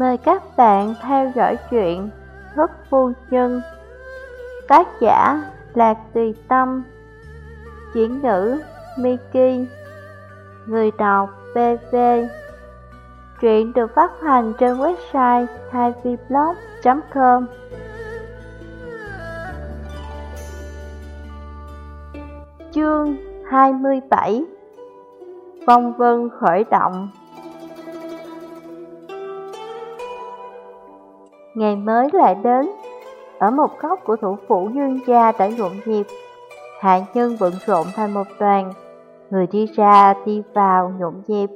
Mời các bạn theo dõi chuyện Thức Phu Nhân. Tác giả Lạc Tùy Tâm. Chuyển ngữ Miki. Người đọc BV Truyện được phát hành trên website 2vblog.com Chương 27 Phong vân khởi động. Ngày mới lại đến. Ở một góc của thủ phủ Dương gia đã nhộn nhịp. Hạ nhân bận rộn thành một đoàn. Người đi ra, đi vào, nhộn nhịp.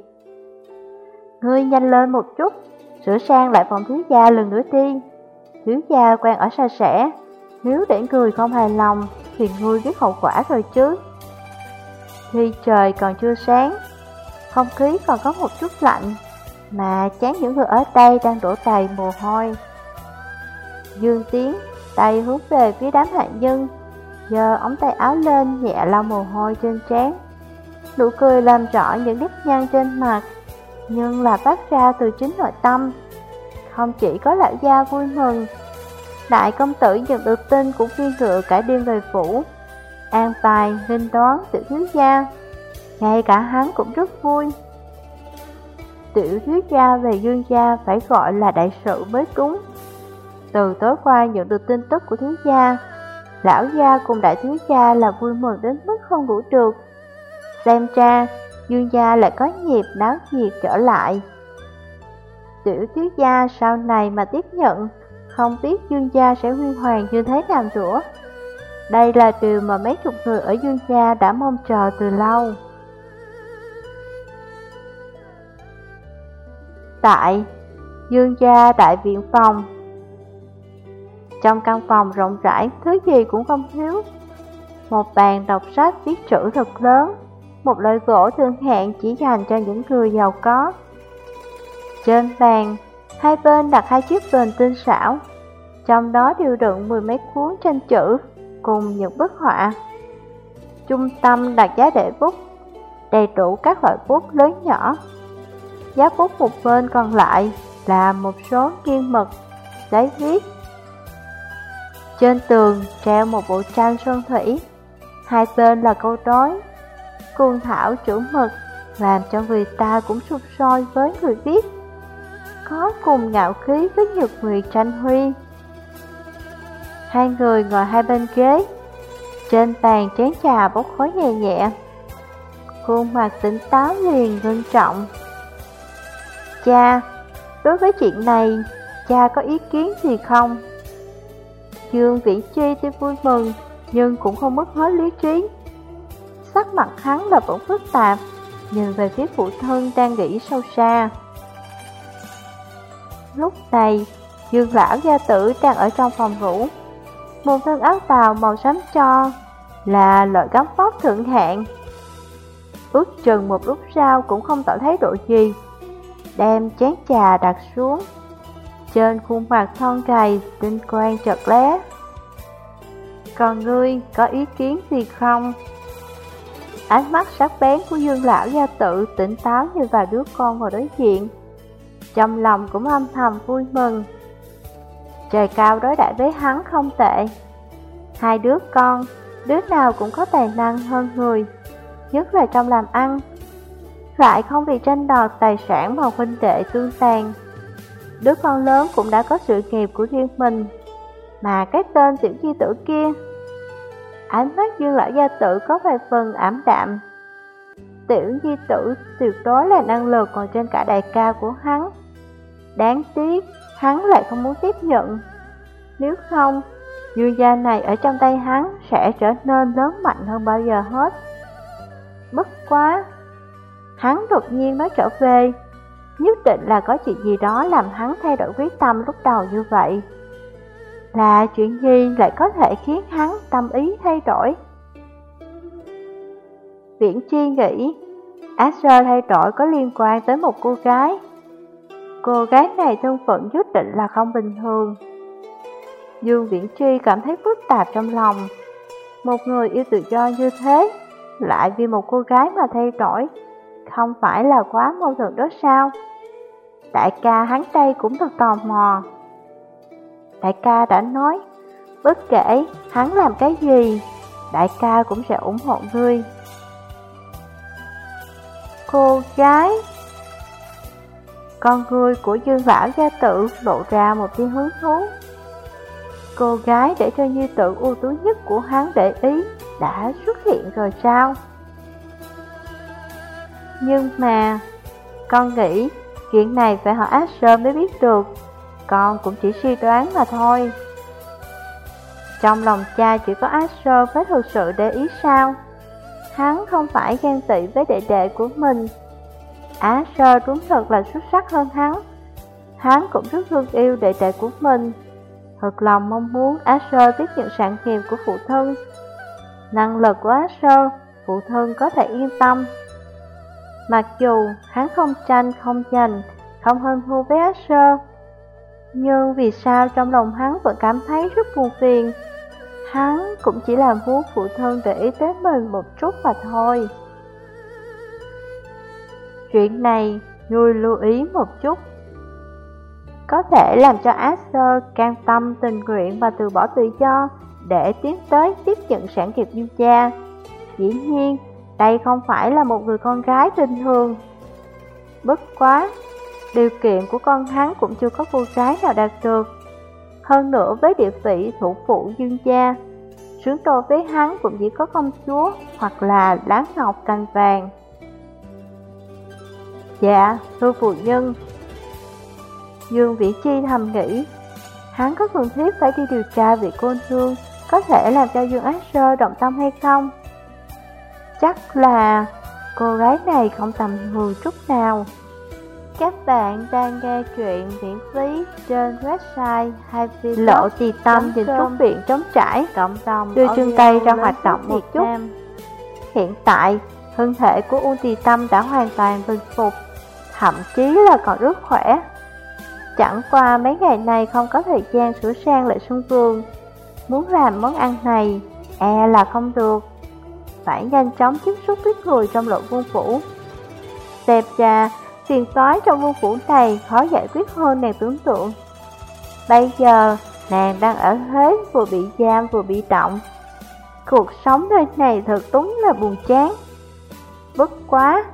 Ngươi nhanh lên một chút, Sửa sang lại phòng thiếu gia lần nữa đi. Thiếu gia quen ở xa xẻ Nếu để người không hài lòng, Thì ngươi biết hậu quả rồi chứ. Khi trời còn chưa sáng, Không khí còn có một chút lạnh, Mà chán những người ở đây đang đổ đầy mồ hôi. Dương Tiến, tay hướng về phía đám hạ nhân, giờ ống tay áo lên nhẹ lau mồ hôi trên trán. Nụ cười làm rõ những nếp nhăn trên mặt, nhưng là phát ra từ chính nội tâm. Không chỉ có lão gia vui mừng, đại công tử nhận được tin của phi ngựa cả đêm về phủ, an tài, nghênh đoán tiểu thiếu gia. Ngay cả hắn cũng rất vui. Tiểu thiếu gia về dương gia phải gọi là đại sự mới cúng. Từ tối qua nhận được tin tức của thiếu gia, lão gia cùng đại thiếu gia là vui mừng đến mức không ngủ được. Xem ra, dương gia lại có nhịp náo nhiệt trở lại. Tiểu thiếu gia sau này mà tiếp nhận, không biết dương gia sẽ huy hoàng như thế nào nữa. Đây là điều mà mấy chục người ở dương gia đã mong chờ từ lâu. Tại Dương gia đại viện phòng trong căn phòng rộng rãi, thứ gì cũng không thiếu. Một bàn đọc sách viết chữ thật lớn, một loại gỗ thương hạn chỉ dành cho những người giàu có. Trên bàn, hai bên đặt hai chiếc vền tinh xảo, trong đó điều đựng mười mấy cuốn tranh chữ cùng những bức họa. Trung tâm đặt giá để bút, đầy đủ các loại bút lớn nhỏ. Giá bút một bên còn lại là một số nghiên mực, giấy viết trên tường treo một bộ tranh sơn thủy, hai bên là câu đối, cuồng thảo chữ mực, làm cho người ta cũng sụp sôi với người viết. Có cùng ngạo khí với nhược người tranh huy. Hai người ngồi hai bên ghế, trên bàn chén trà bốc khói nhẹ nhẹ. Khuôn mặt tỉnh táo liền ngân trọng. Cha, đối với chuyện này, cha có ý kiến gì không? Dương Viễn Chi tuy vui mừng, nhưng cũng không mất hết lý trí. Sắc mặt hắn là vẫn phức tạp, nhìn về phía phụ thân đang nghĩ sâu xa. Lúc này, Dương Lão gia tử đang ở trong phòng ngủ. Một thân áo bào màu xám cho là loại gấm vóc thượng hạng. Ước chừng một lúc sau cũng không tỏ thấy độ gì. Đem chén trà đặt xuống trên khuôn mặt thon gầy, tinh quang chợt lé. Còn ngươi có ý kiến gì không? Ánh mắt sắc bén của dương lão gia tự tỉnh táo như vài đứa con vào đối diện. Trong lòng cũng âm thầm vui mừng. Trời cao đối đại với hắn không tệ. Hai đứa con, đứa nào cũng có tài năng hơn người, nhất là trong làm ăn. Lại không vì tranh đoạt tài sản mà huynh đệ tương tàn. Đứa con lớn cũng đã có sự nghiệp của riêng mình. Mà cái tên tiểu chi tử kia Ánh mắt dương lão gia tử có vài phần ảm đạm. Tiểu Di tử tuyệt đối là năng lực còn trên cả đại ca của hắn. Đáng tiếc, hắn lại không muốn tiếp nhận. Nếu không, dương gia này ở trong tay hắn sẽ trở nên lớn mạnh hơn bao giờ hết. Bất quá, hắn đột nhiên nói trở về. Nhất định là có chuyện gì đó làm hắn thay đổi quyết tâm lúc đầu như vậy. Là chuyện gì lại có thể khiến hắn tâm ý thay đổi? Viễn Chi nghĩ, Asher thay đổi có liên quan tới một cô gái. Cô gái này thân phận nhất định là không bình thường. Dương Viễn Chi cảm thấy phức tạp trong lòng. Một người yêu tự do như thế, Lại vì một cô gái mà thay đổi không phải là quá mâu thuẫn đó sao? Đại ca hắn đây cũng thật tò mò. Đại ca đã nói, bất kể hắn làm cái gì, đại ca cũng sẽ ủng hộ ngươi. Cô gái Con người của dương lão gia tử lộ ra một tia hứng thú. Cô gái để cho như tự ưu tú nhất của hắn để ý đã xuất hiện rồi sao? Nhưng mà, con nghĩ chuyện này phải hỏi Asher mới biết được, con cũng chỉ suy đoán mà thôi. Trong lòng cha chỉ có Asher mới thực sự để ý sao? Hắn không phải ghen tị với đệ đệ của mình. Asher đúng thật là xuất sắc hơn hắn. Hắn cũng rất thương yêu đệ đệ của mình. Thật lòng mong muốn Asher tiếp nhận sản nghiệp của phụ thân. Năng lực của Asher, phụ thân có thể yên tâm. Mặc dù hắn không tranh, không giành, không hơn thua với Asher, nhưng vì sao trong lòng hắn vẫn cảm thấy rất buồn phiền. Hắn cũng chỉ là muốn phụ thân để ý tới mình một chút mà thôi. Chuyện này, ngươi lưu ý một chút. Có thể làm cho Asher can tâm tình nguyện và từ bỏ tự do để tiến tới tiếp nhận sản nghiệp như cha. Dĩ nhiên, đây không phải là một người con gái bình thường. Bất quá, điều kiện của con hắn cũng chưa có cô gái nào đạt được. Hơn nữa với địa vị thủ phụ dương gia, sướng đôi với hắn cũng chỉ có công chúa hoặc là lá ngọc cành vàng. Dạ, thưa phụ nhân. Dương Vĩ Chi thầm nghĩ, hắn có cần thiết phải đi điều tra vị cô nương có thể làm cho Dương Ác Sơ động tâm hay không? Chắc là cô gái này không tầm thường chút nào. Các bạn đang nghe chuyện miễn phí trên website hay Lộ trì tâm nhìn trúc viện trống trải cộng đồng đưa chân tay ra hoạt động một chút. Hiện tại, thân thể của Uông Trì Tâm đã hoàn toàn bình phục, thậm chí là còn rất khỏe. Chẳng qua mấy ngày này không có thời gian sửa sang lại xuân vườn, muốn làm món ăn này, e là không được. Phải nhanh chóng tiếp xúc với người trong lộ vương phủ. Xem ra, phiền toái trong vương phủ này khó giải quyết hơn nàng tưởng tượng. Bây giờ, nàng đang ở thế vừa bị giam vừa bị động. Cuộc sống nơi này thật đúng là buồn chán. Bất quá,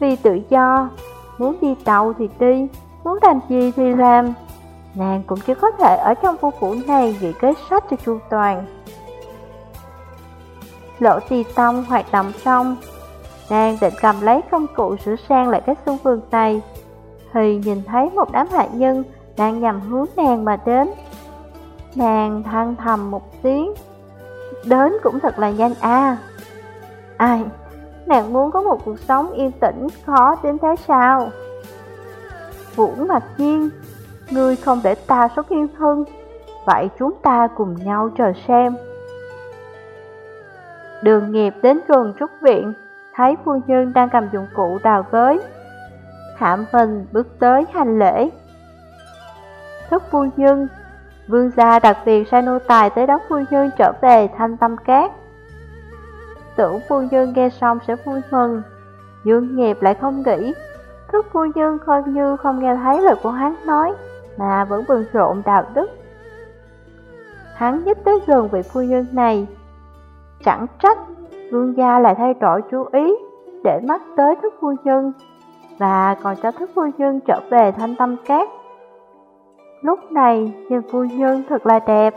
vì tự do, muốn đi tàu thì đi, muốn làm gì thì làm. Nàng cũng chỉ có thể ở trong vương phủ này vì kế sách cho chu toàn lỗ tì tông hoạt động xong, đang định cầm lấy công cụ sửa sang lại cái xung vườn này, thì nhìn thấy một đám hạ nhân đang nhằm hướng nàng mà đến. Nàng than thầm một tiếng, đến cũng thật là nhanh a. Ai, nàng muốn có một cuộc sống yên tĩnh khó đến thế sao? Vũ Mạch Nhiên, ngươi không để ta xuất yên thân, vậy chúng ta cùng nhau chờ xem. Đường nghiệp đến gần trúc viện, thấy phu nhân đang cầm dụng cụ đào với. Hạm Vinh bước tới hành lễ. Thức phu nhân, vương gia đặc biệt sai nô tài tới đón phu nhân trở về thanh tâm cát. Tưởng phu nhân nghe xong sẽ vui mừng, dương nghiệp lại không nghĩ. Thức phu nhân coi như không nghe thấy lời của hắn nói, mà vẫn bận rộn đạo đức. Hắn nhất tới gần vị phu nhân này, Chẳng trách, vương gia lại thay đổi chú ý để mắt tới thức phu nhân và còn cho thức phu nhân trở về thanh tâm cát. Lúc này, nhìn phu nhân thật là đẹp.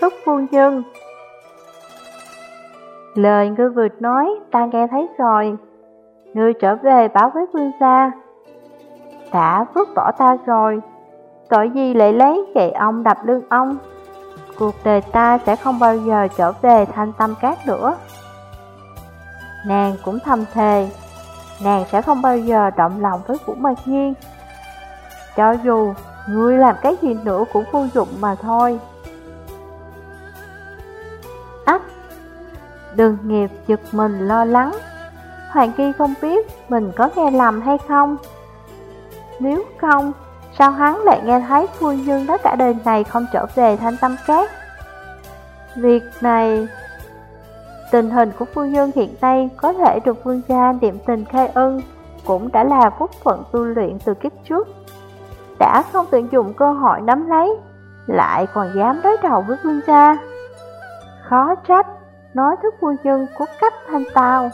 Thức phu nhân Lời ngươi vừa nói, ta nghe thấy rồi. Ngươi trở về báo với vương gia. Đã vứt bỏ ta rồi, tội gì lại lấy gậy ông đập lưng ông cuộc đời ta sẽ không bao giờ trở về thanh tâm cát nữa. Nàng cũng thầm thề, nàng sẽ không bao giờ động lòng với Vũ Mạc Nhiên. Cho dù ngươi làm cái gì nữa cũng vô dụng mà thôi. Ách, đường nghiệp giật mình lo lắng. Hoàng Kỳ không biết mình có nghe lầm hay không. Nếu không, Sao hắn lại nghe thấy phu nhân nói cả đời này không trở về thanh tâm cát? Việc này... Tình hình của phu nhân hiện nay có thể được vương gia niệm tình khai ân, cũng đã là phúc phận tu luyện từ kiếp trước. Đã không tận dụng cơ hội nắm lấy, lại còn dám đối đầu với vương gia. Khó trách, nói thức phu nhân có cách thanh tao.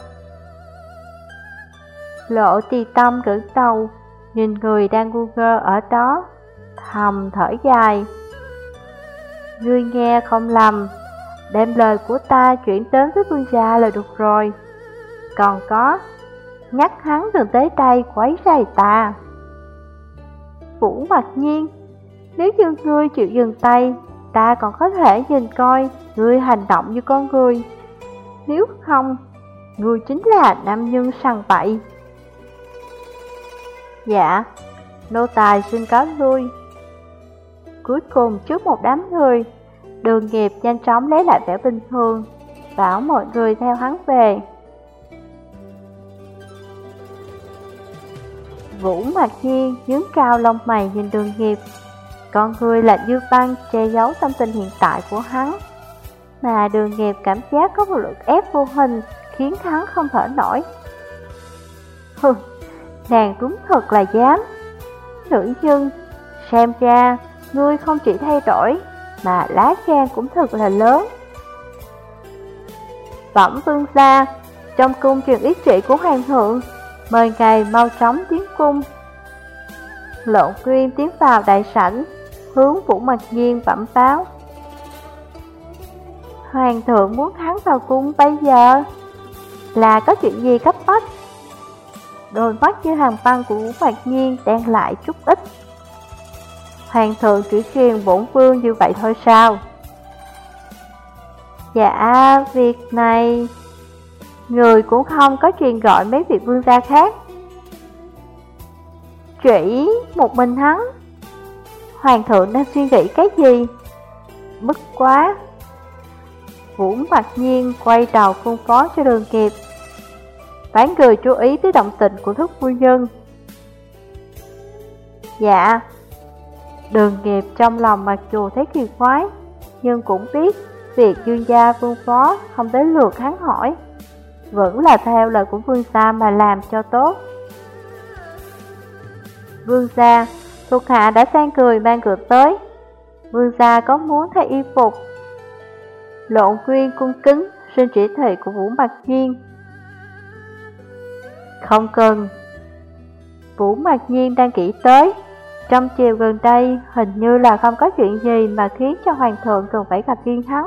Lộ tì tâm gửi đầu, nhìn người đang ngu ngơ ở đó, thầm thở dài. Ngươi nghe không lầm, đem lời của ta chuyển đến với vương gia là được rồi. Còn có, nhắc hắn đừng tới đây quấy rầy ta. Vũ mặc nhiên, nếu như ngươi chịu dừng tay, ta còn có thể nhìn coi ngươi hành động như con người. Nếu không, ngươi chính là nam nhân sằng bậy. Dạ, nô tài xin cáo lui. Cuối cùng trước một đám người, đường nghiệp nhanh chóng lấy lại vẻ bình thường, bảo mọi người theo hắn về. Vũ Mạc Nhiên nhướng cao lông mày nhìn đường nghiệp, con người là dư băng che giấu tâm tình hiện tại của hắn. Mà đường nghiệp cảm giác có một lực ép vô hình khiến hắn không thở nổi. Hừ, nàng đúng thật là dám. Nữ nhân, xem ra, ngươi không chỉ thay đổi, mà lá gan cũng thật là lớn. võng vương gia, trong cung truyền ý trị của hoàng thượng, mời ngài mau chóng tiến cung. Lộn quyên tiến vào đại sảnh, hướng Vũ Mạch Nhiên bẩm báo. Hoàng thượng muốn hắn vào cung bây giờ Là có chuyện gì cấp bách Đôi mắt như hàng băng của Vũ Mạc Nhiên đang lại chút ít. Hoàng thượng chỉ truyền bổn vương như vậy thôi sao? Dạ, việc này Người cũng không có truyền gọi mấy vị vương gia khác. Chỉ một mình hắn. Hoàng thượng đang suy nghĩ cái gì? Bất quá Vũ Mạc nhiên quay đầu phân phó cho đường kịp. Phán người chú ý tới động tình của thức phu nhân. Dạ Đường nghiệp trong lòng mặc dù thấy kỳ quái, Nhưng cũng biết Việc dương gia vương phó không tới lượt hắn hỏi. Vẫn là theo lời của vương gia mà làm cho tốt. Vương gia, Thuộc hạ đã sang cười mang cửa tới. Vương gia có muốn thay y phục? Lộn quyên cung kính xin chỉ thị của Vũ Mặt Nhiên. Không cần. Vũ mặc Nhiên đang nghĩ tới, Trong chiều gần đây hình như là không có chuyện gì mà khiến cho Hoàng thượng cần phải gặp viên hắn.